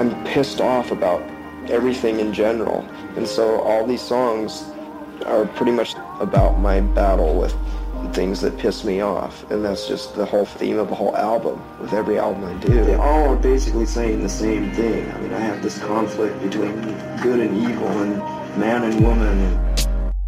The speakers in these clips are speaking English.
I'm pissed off about everything in general. And so all these songs are pretty much about my battle with things that piss me off. And that's just the whole theme of the whole album, with every album I do. They all are basically saying the same thing. I mean, I have this conflict between good and evil and man and woman.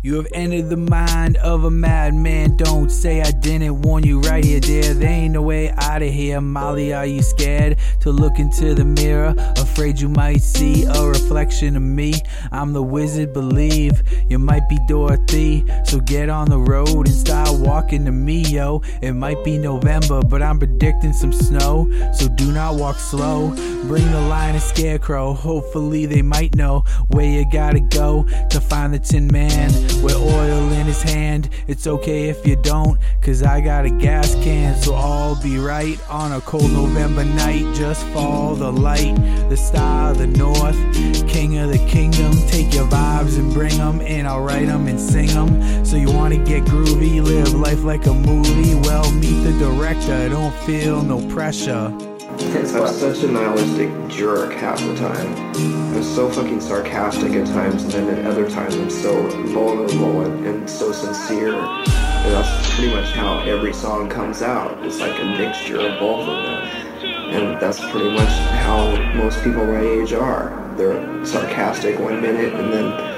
You have entered the mind of a madman. Don't say I didn't warn you right here, dear. There ain't no way out of here. Molly, are you scared to look into the mirror? Afraid you might see a reflection of me. I'm the wizard, believe you might be Dorothy. So get on the road and start walking to me, yo. It might be November, but I'm predicting some snow. So do not walk slow. Bring the lion and scarecrow. Hopefully, they might know where you gotta go to find the Tin Man with oil in his hand. It's okay if you don't, cause I got a gas can, so I'll be right on a cold November night. Just follow the light, the star of the north, king of the kingdom. Take your vibes and bring them, and I'll write them and sing them. So you wanna get groovy, live life like a movie? Well, meet the director, don't feel no pressure. I'm such a nihilistic jerk half the time. I'm so fucking sarcastic at times, and then at other times I'm so vulnerable and, and so sincere. And that's pretty much how every song comes out. It's like a mixture of both of them. And that's pretty much how most people my age are. They're sarcastic one minute and then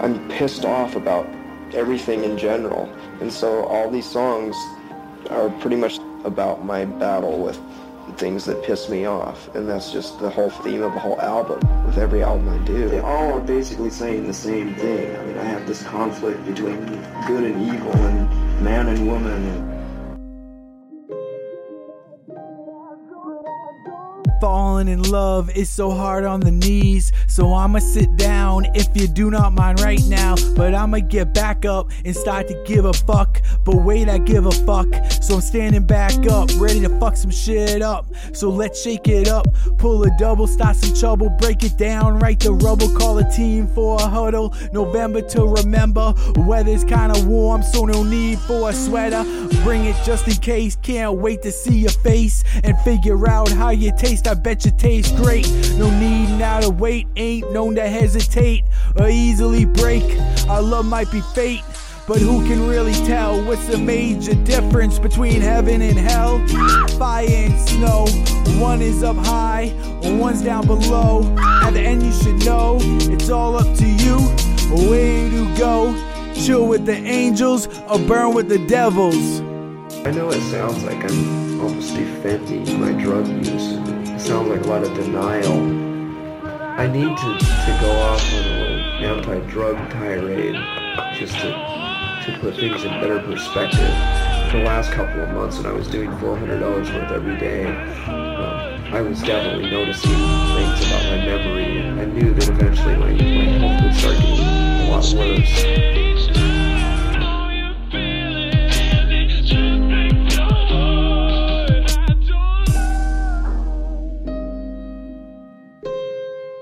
I'm pissed off about everything in general. And so all these songs are pretty much about my battle with things that piss me off. And that's just the whole theme of the whole album, with every album I do. They all are basically saying the same thing. I mean, I have this conflict between good and evil and man and woman. Falling in love is so hard on the knees. So I'ma sit down if you do not mind right now. But I'ma get back up and start to give a fuck. But wait, I give a fuck. So I'm standing back up, ready to fuck some shit up. So let's shake it up. Pull a double, start some trouble, break it down, right the rubble, call a team for a huddle. November to remember. Weather's kinda warm, so no need for a sweater. Bring it just in case. Can't wait to see your face and figure out how you taste. I bet you taste great. No need now to wait, ain't known to hesitate or easily break. Our love might be fate. But who can really tell what's the major difference between heaven and hell? Fire and snow, one is up high, one's down below. At the end, you should know it's all up to you. Way to go, chill with the angels or burn with the devils. I know it sounds like I'm almost defending my drug use It sounds like a lot of denial. I need to, to go off on an anti-drug tirade just to, to put things in better perspective. For the last couple of months when I was doing $400 worth every day, um, I was definitely noticing things about my memory. I knew that eventually my, my health would start getting a lot worse.